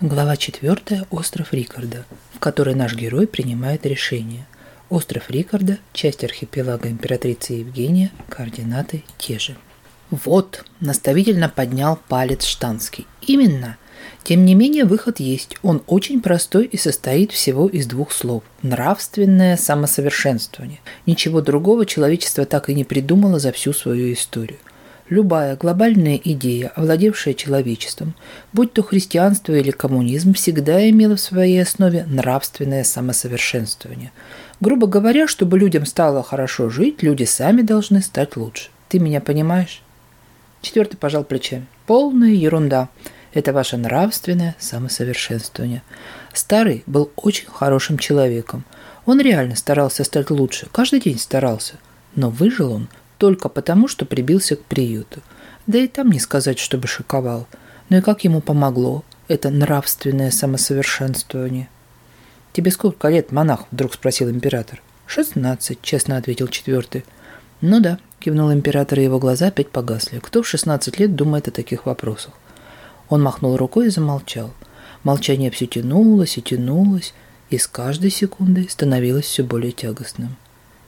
Глава 4. Остров Рикарда, в которой наш герой принимает решение. Остров Рикарда, часть архипелага императрицы Евгения, координаты те же. Вот, наставительно поднял палец Штанский. Именно. Тем не менее, выход есть. Он очень простой и состоит всего из двух слов. Нравственное самосовершенствование. Ничего другого человечество так и не придумало за всю свою историю. Любая глобальная идея, овладевшая человечеством, будь то христианство или коммунизм, всегда имела в своей основе нравственное самосовершенствование. Грубо говоря, чтобы людям стало хорошо жить, люди сами должны стать лучше. Ты меня понимаешь? Четвертый пожал плечами. Полная ерунда. Это ваше нравственное самосовершенствование. Старый был очень хорошим человеком. Он реально старался стать лучше. Каждый день старался. Но выжил он только потому, что прибился к приюту. Да и там не сказать, чтобы шиковал. Но и как ему помогло это нравственное самосовершенствование? «Тебе сколько лет, монах?» – вдруг спросил император. «Шестнадцать», – честно ответил четвертый. «Ну да», – кивнул император, и его глаза опять погасли. «Кто в шестнадцать лет думает о таких вопросах?» Он махнул рукой и замолчал. Молчание все тянулось и тянулось, и с каждой секундой становилось все более тягостным.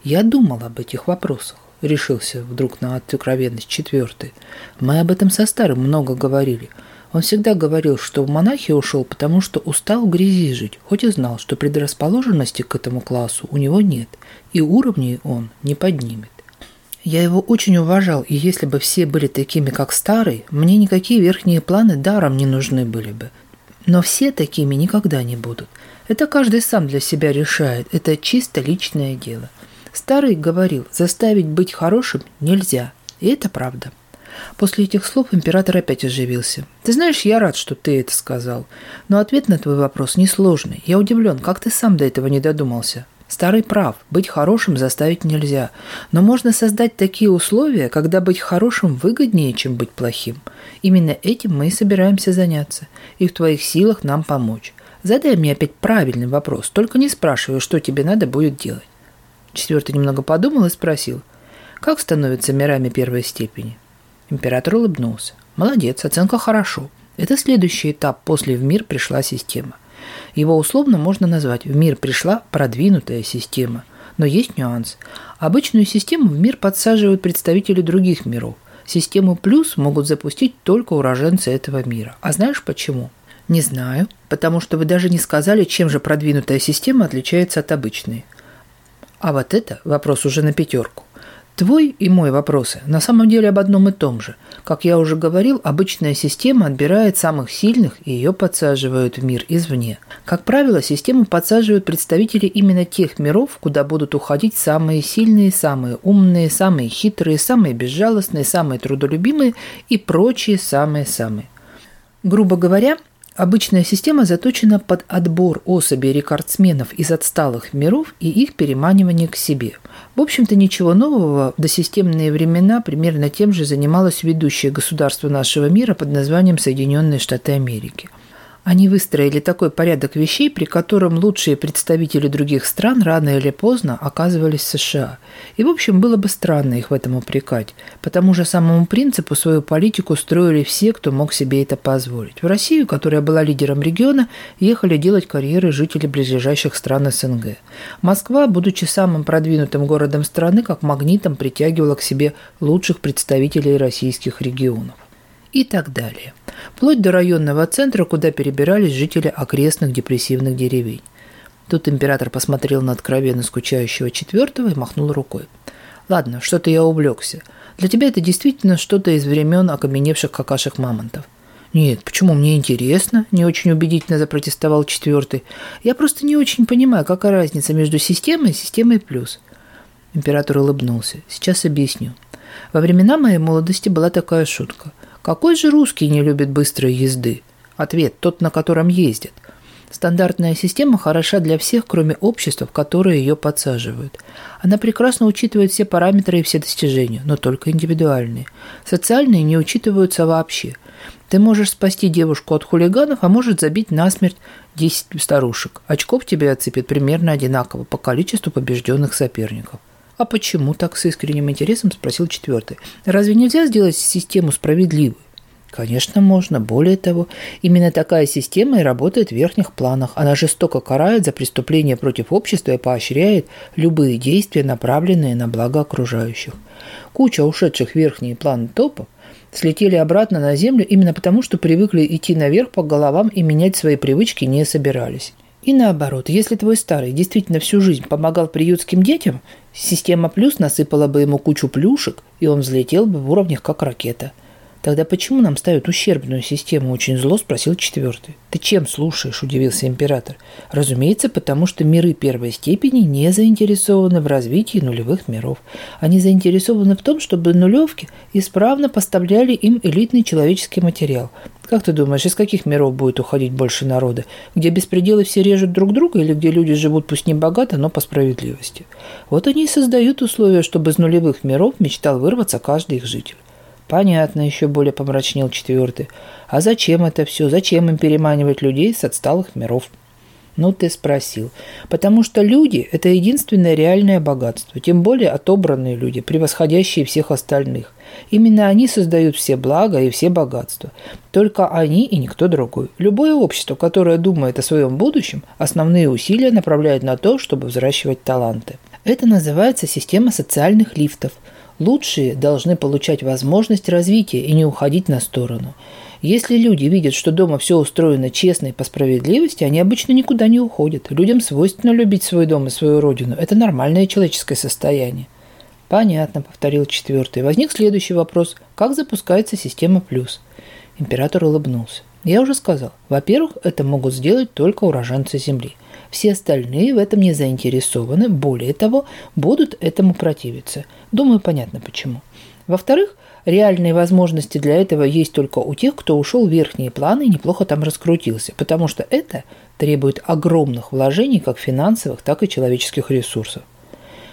Я думал об этих вопросах решился вдруг на откровенность. Четвертый. Мы об этом со старым много говорили. Он всегда говорил, что в монахи ушел, потому что устал в грязи жить, хоть и знал, что предрасположенности к этому классу у него нет, и уровней он не поднимет. Я его очень уважал, и если бы все были такими, как старый, мне никакие верхние планы даром не нужны были бы. Но все такими никогда не будут. Это каждый сам для себя решает, это чисто личное дело – Старый говорил, заставить быть хорошим нельзя. И это правда. После этих слов император опять оживился. «Ты знаешь, я рад, что ты это сказал. Но ответ на твой вопрос несложный. Я удивлен, как ты сам до этого не додумался. Старый прав, быть хорошим заставить нельзя. Но можно создать такие условия, когда быть хорошим выгоднее, чем быть плохим. Именно этим мы и собираемся заняться. И в твоих силах нам помочь. Задай мне опять правильный вопрос, только не спрашивай, что тебе надо будет делать. Четвертый немного подумал и спросил, как становятся мирами первой степени? Император улыбнулся. Молодец, оценка хорошо. Это следующий этап после «в мир пришла система». Его условно можно назвать «в мир пришла продвинутая система». Но есть нюанс. Обычную систему в мир подсаживают представители других миров. Систему «плюс» могут запустить только уроженцы этого мира. А знаешь почему? Не знаю, потому что вы даже не сказали, чем же продвинутая система отличается от обычной – а вот это вопрос уже на пятерку. Твой и мой вопросы на самом деле об одном и том же. Как я уже говорил, обычная система отбирает самых сильных и ее подсаживают в мир извне. Как правило, систему подсаживают представители именно тех миров, куда будут уходить самые сильные, самые умные, самые хитрые, самые безжалостные, самые трудолюбимые и прочие самые-самые. Грубо говоря, Обычная система заточена под отбор особей рекордсменов из отсталых миров и их переманивание к себе. В общем-то ничего нового, до системные времена примерно тем же занималось ведущее государство нашего мира под названием Соединенные Штаты Америки – они выстроили такой порядок вещей, при котором лучшие представители других стран рано или поздно оказывались в США. И, в общем, было бы странно их в этом упрекать. По тому же самому принципу свою политику строили все, кто мог себе это позволить. В Россию, которая была лидером региона, ехали делать карьеры жители близлежащих стран СНГ. Москва, будучи самым продвинутым городом страны, как магнитом притягивала к себе лучших представителей российских регионов и так далее, вплоть до районного центра, куда перебирались жители окрестных депрессивных деревень. Тут император посмотрел на откровенно скучающего четвертого и махнул рукой. «Ладно, что-то я увлекся. Для тебя это действительно что-то из времен окаменевших какашек мамонтов. «Нет, почему мне интересно?» – не очень убедительно запротестовал четвертый. «Я просто не очень понимаю, какая разница между системой и системой плюс». Император улыбнулся. «Сейчас объясню. Во времена моей молодости была такая шутка. Какой же русский не любит быстрой езды? Ответ – тот, на котором ездит. Стандартная система хороша для всех, кроме общества, в которые ее подсаживают. Она прекрасно учитывает все параметры и все достижения, но только индивидуальные. Социальные не учитываются вообще. Ты можешь спасти девушку от хулиганов, а может забить насмерть 10 старушек. Очков тебе отцепят примерно одинаково по количеству побежденных соперников. «А почему так?» – с искренним интересом спросил четвертый. «Разве нельзя сделать систему справедливой?» Конечно, можно. Более того, именно такая система и работает в верхних планах. Она жестоко карает за преступления против общества и поощряет любые действия, направленные на благо окружающих. Куча ушедших в верхние планы топов слетели обратно на землю именно потому, что привыкли идти наверх по головам и менять свои привычки не собирались. И наоборот, если твой старый действительно всю жизнь помогал приютским детям, система «Плюс» насыпала бы ему кучу плюшек, и он взлетел бы в уровнях как ракета – Тогда почему нам ставят ущербную систему? Очень зло спросил четвертый. Ты чем слушаешь? Удивился император. Разумеется, потому что миры первой степени не заинтересованы в развитии нулевых миров. Они заинтересованы в том, чтобы нулевки исправно поставляли им элитный человеческий материал. Как ты думаешь, из каких миров будет уходить больше народа? Где беспределы все режут друг друга или где люди живут пусть не богато, но по справедливости? Вот они и создают условия, чтобы из нулевых миров мечтал вырваться каждый их житель. Понятно еще более помрачнел четвертый. А зачем это все? Зачем им переманивать людей с отсталых миров? Ну, ты спросил. Потому что люди – это единственное реальное богатство, тем более отобранные люди, превосходящие всех остальных. Именно они создают все блага и все богатства. Только они и никто другой. Любое общество, которое думает о своем будущем, основные усилия направляет на то, чтобы взращивать таланты. Это называется система социальных лифтов – Лучшие должны получать возможность развития и не уходить на сторону. Если люди видят, что дома все устроено честно и по справедливости, они обычно никуда не уходят. Людям свойственно любить свой дом и свою родину. Это нормальное человеческое состояние. Понятно, повторил четвертый. Возник следующий вопрос. Как запускается система плюс? Император улыбнулся. Я уже сказал, во-первых, это могут сделать только уроженцы земли. Все остальные в этом не заинтересованы, более того, будут этому противиться. Думаю, понятно почему. Во-вторых, реальные возможности для этого есть только у тех, кто ушел в верхние планы и неплохо там раскрутился, потому что это требует огромных вложений как финансовых, так и человеческих ресурсов.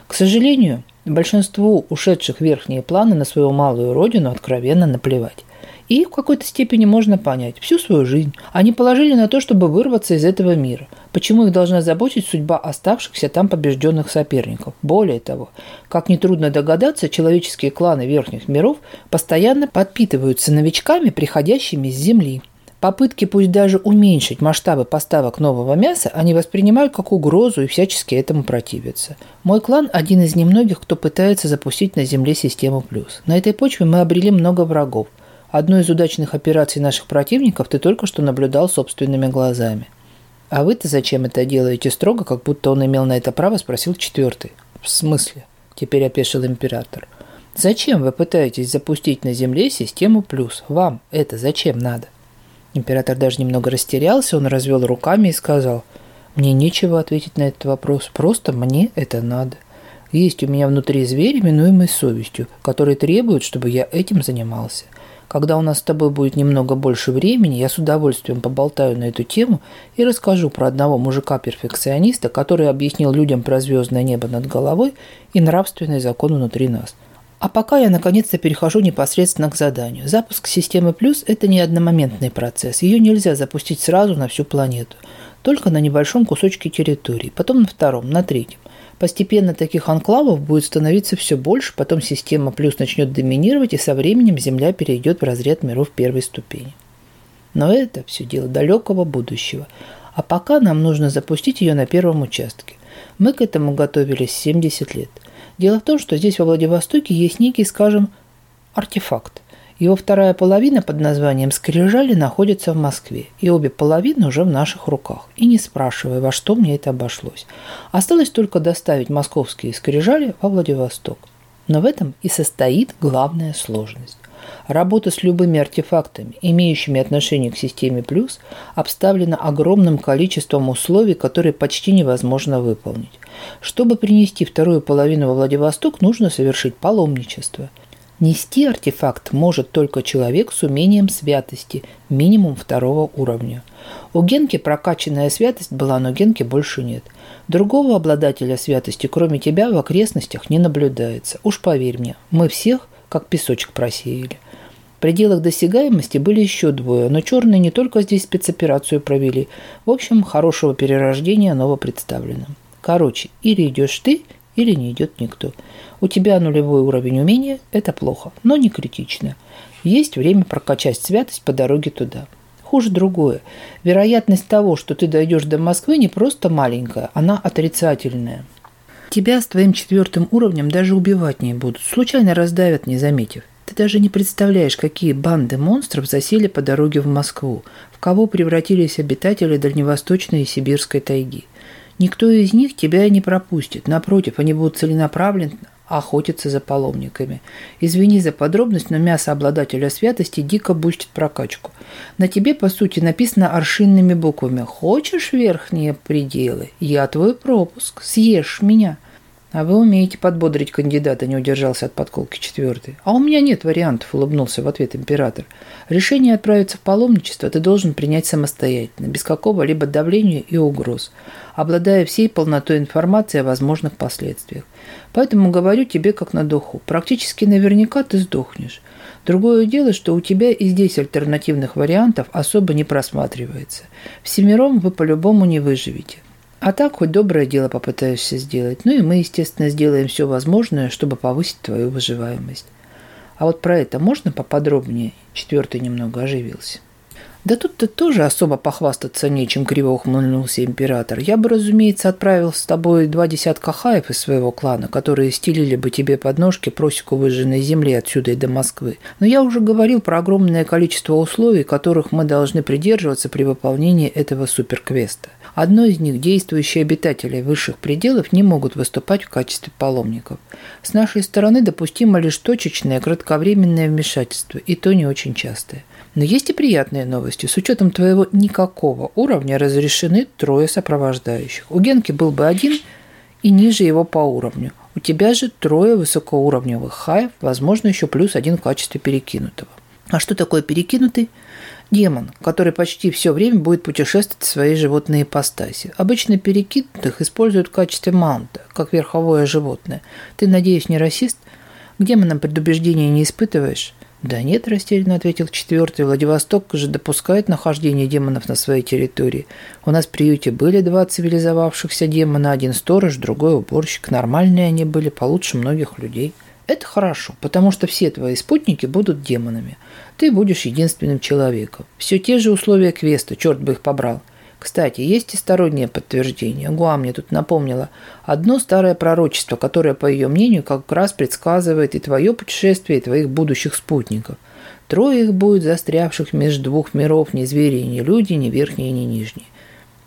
К сожалению, большинству ушедших в верхние планы на свою малую родину откровенно наплевать. И в какой-то степени можно понять. Всю свою жизнь они положили на то, чтобы вырваться из этого мира. Почему их должна заботить судьба оставшихся там побежденных соперников? Более того, как нетрудно догадаться, человеческие кланы верхних миров постоянно подпитываются новичками, приходящими с Земли. Попытки пусть даже уменьшить масштабы поставок нового мяса они воспринимают как угрозу и всячески этому противятся. Мой клан – один из немногих, кто пытается запустить на Земле систему плюс. На этой почве мы обрели много врагов – Одной из удачных операций наших противников ты только что наблюдал собственными глазами. А вы-то зачем это делаете строго, как будто он имел на это право, спросил четвертый. В смысле? Теперь опешил император. Зачем вы пытаетесь запустить на Земле систему плюс? Вам это зачем надо? Император даже немного растерялся, он развел руками и сказал, «Мне нечего ответить на этот вопрос, просто мне это надо. Есть у меня внутри зверь, именуемый совестью, который требует, чтобы я этим занимался. Когда у нас с тобой будет немного больше времени, я с удовольствием поболтаю на эту тему и расскажу про одного мужика-перфекциониста, который объяснил людям про звездное небо над головой и нравственный закон внутри нас. А пока я наконец-то перехожу непосредственно к заданию. Запуск системы Плюс – это не одномоментный процесс. Ее нельзя запустить сразу на всю планету. Только на небольшом кусочке территории, потом на втором, на третьем. Постепенно таких анклавов будет становиться все больше, потом система плюс начнет доминировать, и со временем Земля перейдет в разряд миров первой ступени. Но это все дело далекого будущего. А пока нам нужно запустить ее на первом участке. Мы к этому готовились 70 лет. Дело в том, что здесь во Владивостоке есть некий, скажем, артефакт – его вторая половина под названием «Скрижали» находится в Москве, и обе половины уже в наших руках. И не спрашивая, во что мне это обошлось. Осталось только доставить московские «Скрижали» во Владивосток. Но в этом и состоит главная сложность. Работа с любыми артефактами, имеющими отношение к системе плюс, обставлена огромным количеством условий, которые почти невозможно выполнить. Чтобы принести вторую половину во Владивосток, нужно совершить паломничество – Нести артефакт может только человек с умением святости, минимум второго уровня. У Генки прокачанная святость была, но Генки больше нет. Другого обладателя святости, кроме тебя, в окрестностях не наблюдается. Уж поверь мне, мы всех как песочек просеяли. В пределах досягаемости были еще двое, но черные не только здесь спецоперацию провели. В общем, хорошего перерождения оно представлено. Короче, или идешь ты, или не идет никто. У тебя нулевой уровень умения – это плохо, но не критично. Есть время прокачать святость по дороге туда. Хуже другое. Вероятность того, что ты дойдешь до Москвы, не просто маленькая, она отрицательная. Тебя с твоим четвертым уровнем даже убивать не будут. Случайно раздавят, не заметив. Ты даже не представляешь, какие банды монстров засели по дороге в Москву, в кого превратились обитатели дальневосточной и сибирской тайги. Никто из них тебя не пропустит. Напротив, они будут целенаправленно охотиться за паломниками. Извини за подробность, но мясо обладателя святости дико бустит прокачку. На тебе, по сути, написано аршинными буквами «Хочешь верхние пределы? Я твой пропуск. Съешь меня». А вы умеете подбодрить кандидата, не удержался от подколки четвертый. А у меня нет вариантов, улыбнулся в ответ император. Решение отправиться в паломничество ты должен принять самостоятельно, без какого-либо давления и угроз, обладая всей полнотой информации о возможных последствиях. Поэтому говорю тебе как на духу. Практически наверняка ты сдохнешь. Другое дело, что у тебя и здесь альтернативных вариантов особо не просматривается. Всемиром вы по-любому не выживете. А так хоть доброе дело попытаешься сделать. Ну и мы, естественно, сделаем все возможное, чтобы повысить твою выживаемость. А вот про это можно поподробнее? Четвертый немного оживился. Да тут ты тоже особо похвастаться нечем, криво ухмыльнулся император. Я бы, разумеется, отправил с тобой два десятка хаев из своего клана, которые стелили бы тебе подножки просеку выжженной земли отсюда и до Москвы. Но я уже говорил про огромное количество условий, которых мы должны придерживаться при выполнении этого суперквеста. Одно из них – действующие обитатели высших пределов не могут выступать в качестве паломников. С нашей стороны допустимо лишь точечное кратковременное вмешательство, и то не очень частое – но есть и приятные новости. С учетом твоего никакого уровня разрешены трое сопровождающих. У Генки был бы один и ниже его по уровню. У тебя же трое высокоуровневых хаев, возможно, еще плюс один в качестве перекинутого. А что такое перекинутый? Демон, который почти все время будет путешествовать в своей животной ипостаси. Обычно перекинутых используют в качестве маунта, как верховое животное. Ты, надеюсь, не расист? К демонам предубеждения не испытываешь? Да нет, растерянно ответил четвертый. Владивосток же допускает нахождение демонов на своей территории. У нас в приюте были два цивилизовавшихся демона, один сторож, другой уборщик. Нормальные они были, получше многих людей. Это хорошо, потому что все твои спутники будут демонами. Ты будешь единственным человеком. Все те же условия квеста, черт бы их побрал. Кстати, есть и стороннее подтверждение. Гуа мне тут напомнила одно старое пророчество, которое, по ее мнению, как раз предсказывает и твое путешествие, и твоих будущих спутников. Трое их будет застрявших между двух миров, ни звери, ни люди, ни верхние, ни нижние.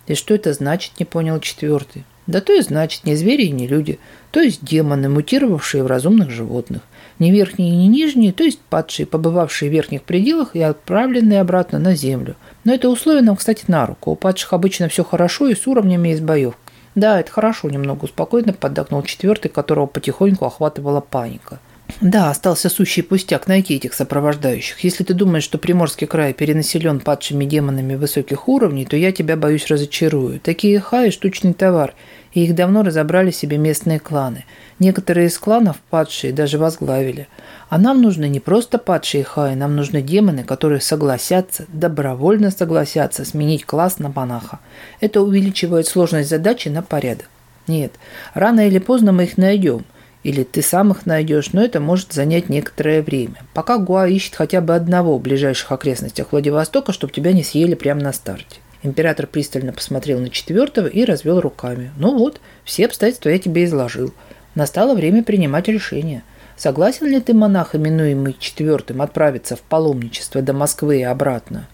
И что это значит, не понял четвертый. Да то и значит, ни звери, ни люди, то есть демоны, мутировавшие в разумных животных не верхние и не нижние, то есть падшие, побывавшие в верхних пределах и отправленные обратно на землю. Но это условие нам, кстати, на руку. У падших обычно все хорошо и с уровнями из боев. Да, это хорошо, немного успокоенно поддакнул четвертый, которого потихоньку охватывала паника. Да, остался сущий пустяк найти этих сопровождающих. Если ты думаешь, что Приморский край перенаселен падшими демонами высоких уровней, то я тебя, боюсь, разочарую. Такие хаи – штучный товар, и их давно разобрали себе местные кланы. Некоторые из кланов падшие даже возглавили. А нам нужны не просто падшие хаи, нам нужны демоны, которые согласятся, добровольно согласятся сменить класс на монаха. Это увеличивает сложность задачи на порядок. Нет, рано или поздно мы их найдем – или ты сам их найдешь, но это может занять некоторое время. Пока Гуа ищет хотя бы одного в ближайших окрестностях Владивостока, чтобы тебя не съели прямо на старте. Император пристально посмотрел на четвертого и развел руками. Ну вот, все обстоятельства я тебе изложил. Настало время принимать решение. Согласен ли ты, монах, именуемый четвертым, отправиться в паломничество до Москвы и обратно?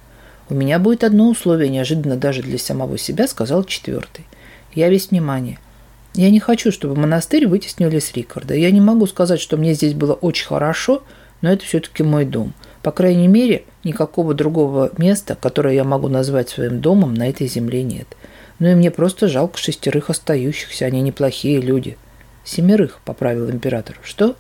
У меня будет одно условие, неожиданно даже для самого себя, сказал четвертый. Я весь внимание. Я не хочу, чтобы монастырь вытеснили с Рикарда. Я не могу сказать, что мне здесь было очень хорошо, но это все-таки мой дом. По крайней мере, никакого другого места, которое я могу назвать своим домом, на этой земле нет. Ну и мне просто жалко шестерых остающихся, они неплохие люди. Семерых, поправил император. Что?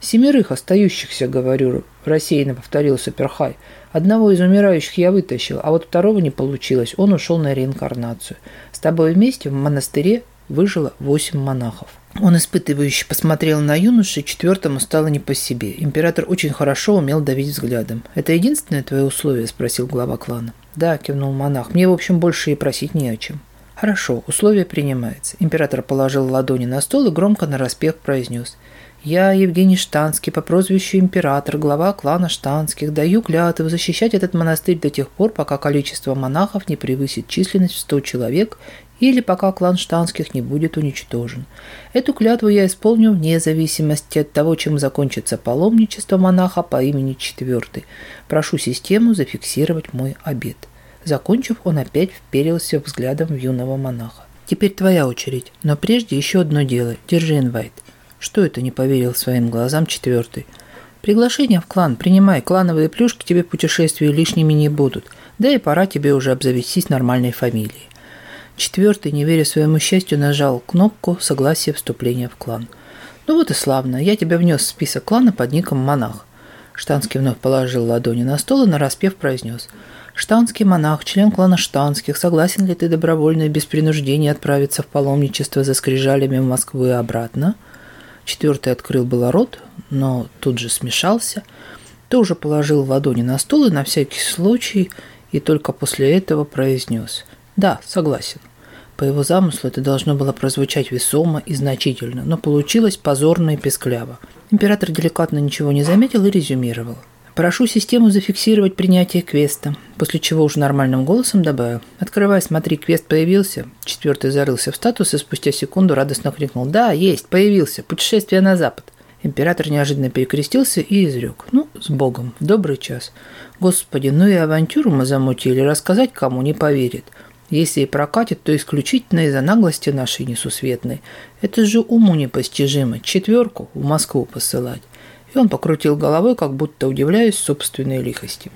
Семерых остающихся, говорю, рассеянно повторил Суперхай. Одного из умирающих я вытащил, а вот второго не получилось, он ушел на реинкарнацию. С тобой вместе в монастыре выжило восемь монахов. Он испытывающе посмотрел на юношу, четвертому стало не по себе. Император очень хорошо умел давить взглядом. «Это единственное твое условие?» – спросил глава клана. «Да», – кивнул монах, – «мне, в общем, больше и просить не о чем». «Хорошо, условие принимается». Император положил ладони на стол и громко на нараспев произнес – я, Евгений Штанский, по прозвищу император, глава клана Штанских, даю клятву защищать этот монастырь до тех пор, пока количество монахов не превысит численность в 100 человек или пока клан Штанских не будет уничтожен. Эту клятву я исполню вне зависимости от того, чем закончится паломничество монаха по имени Четвертый. Прошу систему зафиксировать мой обед. Закончив, он опять вперился взглядом в юного монаха. «Теперь твоя очередь, но прежде еще одно дело. Держи инвайт». «Что это?» – не поверил своим глазам Четвертый. «Приглашение в клан принимай, клановые плюшки тебе в путешествии лишними не будут. Да и пора тебе уже обзавестись нормальной фамилией». Четвертый, не веря своему счастью, нажал кнопку согласия вступления в клан. «Ну вот и славно, я тебя внес в список клана под ником «Монах». Штанский вновь положил ладони на стол и нараспев произнес. «Штанский монах, член клана Штанских, согласен ли ты добровольно и без принуждения отправиться в паломничество за скрижалями в Москву и обратно?» Четвертый открыл было рот, но тут же смешался, тоже положил ладони на стол и на всякий случай, и только после этого произнес «Да, согласен». По его замыслу это должно было прозвучать весомо и значительно, но получилось позорно и пескляво. Император деликатно ничего не заметил и резюмировал. Прошу систему зафиксировать принятие квеста, после чего уже нормальным голосом добавил. Открывай, смотри, квест появился. Четвертый зарылся в статус и спустя секунду радостно крикнул. Да, есть, появился, путешествие на запад. Император неожиданно перекрестился и изрек. Ну, с Богом, в добрый час. Господи, ну и авантюру мы замутили, рассказать кому не поверит. Если и прокатит, то исключительно из-за наглости нашей несусветной. Это же уму непостижимо. Четверку в Москву посылать. И он покрутил головой, как будто удивляясь собственной лихости.